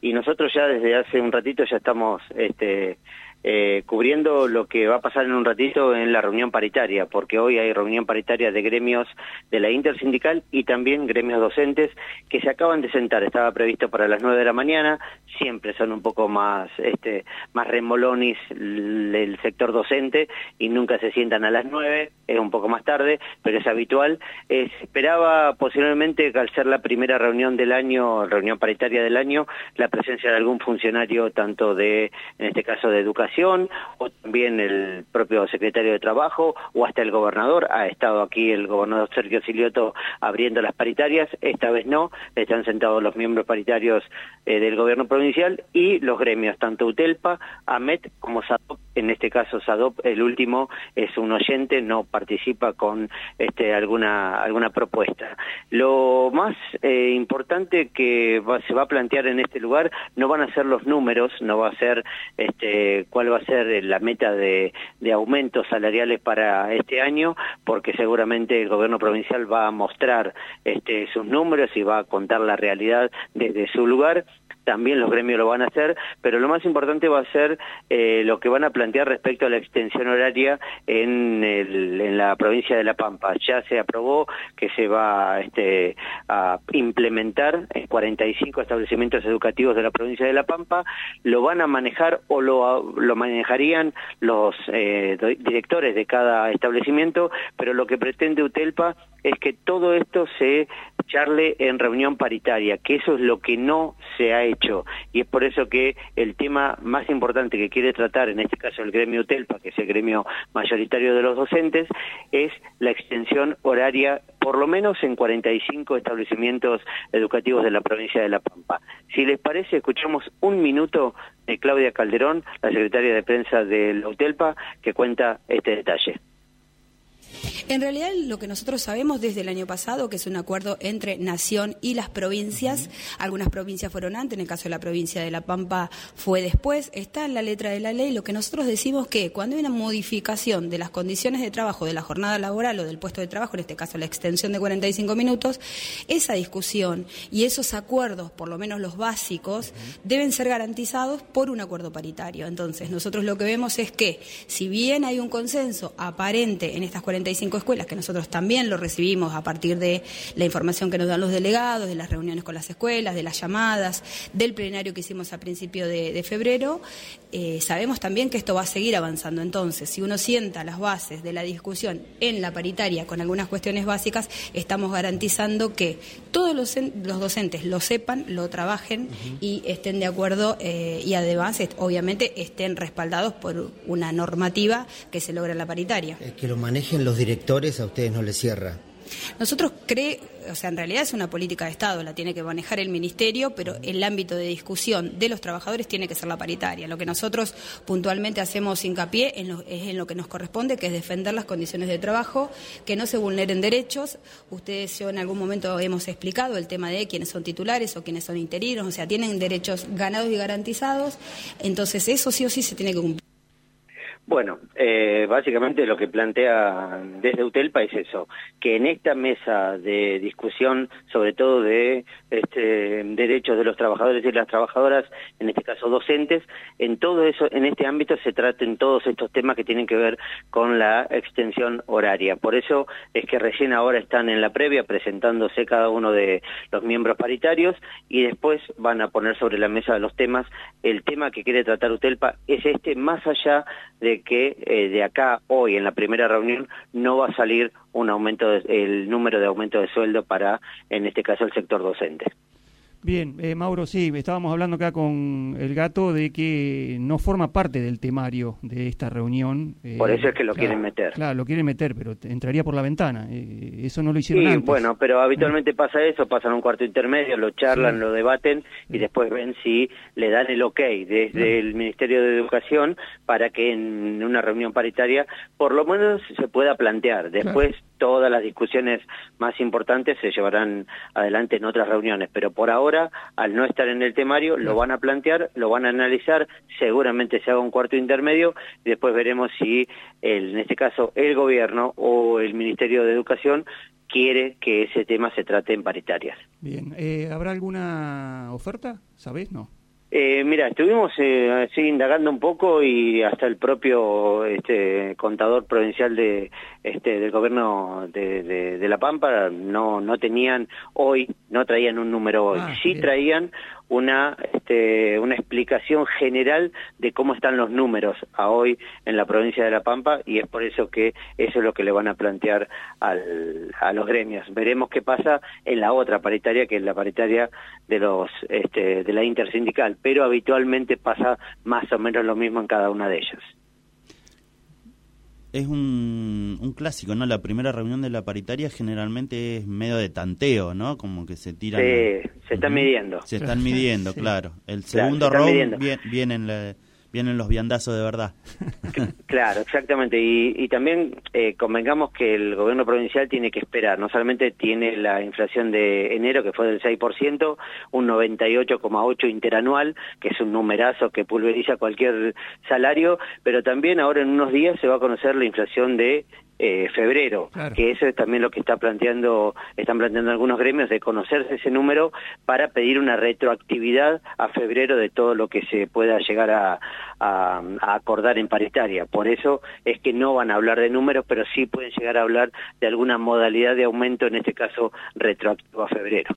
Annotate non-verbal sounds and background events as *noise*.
y nosotros ya desde hace un ratito ya estamos este, eh, cubriendo lo que va a pasar en un ratito en la reunión paritaria, porque hoy hay reunión paritaria de gremios de la intersindical y también gremios docentes que se acaban de sentar. Estaba previsto para las nueve de la mañana, siempre son un poco más, este, más remolonis el sector docente y nunca se sientan a las nueve, es un poco más tarde, pero es habitual. Eh, esperaba posiblemente que al ser la primera reunión del año, reunión paritaria del año, la presencia de algún funcionario, tanto de, en este caso de educación, o también el propio secretario de Trabajo o hasta el gobernador. Ha estado aquí el gobernador Sergio Silioto abriendo las paritarias, esta vez no, están sentados los miembros paritarios eh, del gobierno provincial y los gremios, tanto UTELPA, AMET como SADOP. En este caso SADOP, el último, es un oyente, no participa con este, alguna, alguna propuesta. Lo más eh, importante que se va a plantear en este lugar no van a ser los números, no va a ser este, cuál va a ser la meta de, aumentos salariales para este año, porque seguramente el gobierno provincial va a mostrar este, sus números y va a contar la realidad desde su lugar también los gremios lo van a hacer, pero lo más importante va a ser eh, lo que van a plantear respecto a la extensión horaria en, la provincia de La Pampa. Ya se aprobó que se va este, a implementar en 45 establecimientos educativos de la provincia de La Pampa, lo van a manejar o lo, lo manejarían los eh, directores de cada establecimiento, pero lo que pretende UTELPA es que todo esto se charle en reunión paritaria, que eso es lo que no se ha hecho y es por eso que el tema más importante que quiere tratar, en este caso el gremio TELPA, que es el gremio mayoritario de los docentes, es la extensión horaria por lo menos en 45 establecimientos educativos de la provincia de La Pampa. Si les parece, escuchamos un minuto de Claudia Calderón, la secretaria de prensa de la UTELPA, que cuenta este detalle. En realidad, lo que nosotros sabemos desde el año pasado, que es un acuerdo entre Nación y las provincias, algunas provincias fueron antes, en el caso de la provincia de La Pampa fue después, está en la letra de la ley. Lo que nosotros decimos que cuando hay una modificación de las condiciones de trabajo, de la jornada laboral o del puesto de trabajo, en este caso la extensión de 45 minutos, esa discusión y esos acuerdos, por lo menos los básicos, deben ser garantizados por un acuerdo paritario. Entonces, nosotros lo que vemos es que, si bien hay un consenso aparente en estas 45 escuelas, que nosotros también lo recibimos a partir de la información que nos dan los delegados, de las reuniones con las escuelas, de las llamadas, del plenario que hicimos a principio de, febrero, eh, sabemos también que esto va a seguir avanzando. Entonces, si uno sienta las bases de la discusión en la paritaria con algunas cuestiones básicas, estamos garantizando que todos los, docentes lo sepan, lo trabajen y estén de acuerdo eh, y además, obviamente, estén respaldados por una normativa que se logra en la paritaria. que lo manejen los directores, a ustedes no les cierra. Nosotros cree, o sea, en realidad es una política de Estado, la tiene que manejar el Ministerio, pero el ámbito de discusión de los trabajadores tiene que ser la paritaria. Lo que nosotros puntualmente hacemos hincapié es en lo que nos corresponde, que es defender las condiciones de trabajo, que no se vulneren derechos. Ustedes yo en algún momento hemos explicado el tema de quiénes son titulares o quiénes son interinos, o sea, tienen derechos ganados y garantizados. Entonces eso sí o sí se tiene que cumplir. Bueno, eh, básicamente lo que plantea desde UTELPA es eso, que en esta mesa de discusión, sobre todo de este, derechos de los trabajadores y las trabajadoras, en este caso docentes, en todo eso, en este ámbito se traten todos estos temas que tienen que ver con la extensión horaria. Por eso es que recién ahora están en la previa presentándose cada uno de los miembros paritarios y después van a poner sobre la mesa los temas. El tema que quiere tratar UTELPA es este, más allá de que eh, de acá hoy en la primera reunión no va a salir un aumento el número de aumento de sueldo para en este caso el sector docente. Bien, eh, Mauro, sí, estábamos hablando acá con el gato de que no forma parte del temario de esta reunión. Eh, por eso es que lo quieren meter. Claro, lo quieren meter, pero entraría por la ventana. Eh, eso no lo hicieron sí, bueno, pero habitualmente pasa eso, pasan un cuarto intermedio, lo charlan, lo debaten y después ven si le dan el ok desde el Ministerio de Educación para que en una reunión paritaria por lo menos se pueda plantear. Después todas las discusiones más importantes se llevarán adelante en otras reuniones, pero por ahora, al no estar en el temario, lo van a plantear, lo van a analizar, seguramente se haga un cuarto intermedio y después veremos si, el, en este caso, el gobierno o el Ministerio de Educación quiere que ese tema se trate en paritarias. Bien, eh, ¿habrá alguna oferta? ¿Sabés? No. Eh, mira, estuvimos eh, así indagando un poco y hasta el propio este, contador provincial de este, del gobierno de, de, La Pampa no no tenían hoy, no traían un número hoy, ah, sí traían una este, una explicación general de cómo están los números a hoy en la provincia de La Pampa y es por eso que eso es lo que le van a plantear al, a los gremios. Veremos qué pasa en la otra paritaria que es la paritaria de los este, de la intersindical pero habitualmente pasa más o menos lo mismo en cada una de ellas. Es un, un clásico, ¿no? La primera reunión de la paritaria generalmente es medio de tanteo, ¿no? Como que se tiran... Sí, se están midiendo. Se están midiendo, claro. El segundo round viene en la vienen los viandazos de verdad. *laughs* Claro, exactamente. Y, también eh, convengamos que el gobierno provincial tiene que esperar. No solamente tiene la inflación de enero, que fue del 6%, un 98,8 interanual, que es un numerazo que pulveriza cualquier salario, pero también ahora en unos días se va a conocer la inflación de eh, febrero, que eso es también lo que está planteando, están planteando algunos gremios de conocerse ese número para pedir una retroactividad a febrero de todo lo que se pueda llegar a, a, acordar en paritaria. Por eso es que no van a hablar de números, pero sí pueden llegar a hablar de alguna modalidad de aumento, en este caso retroactivo a febrero.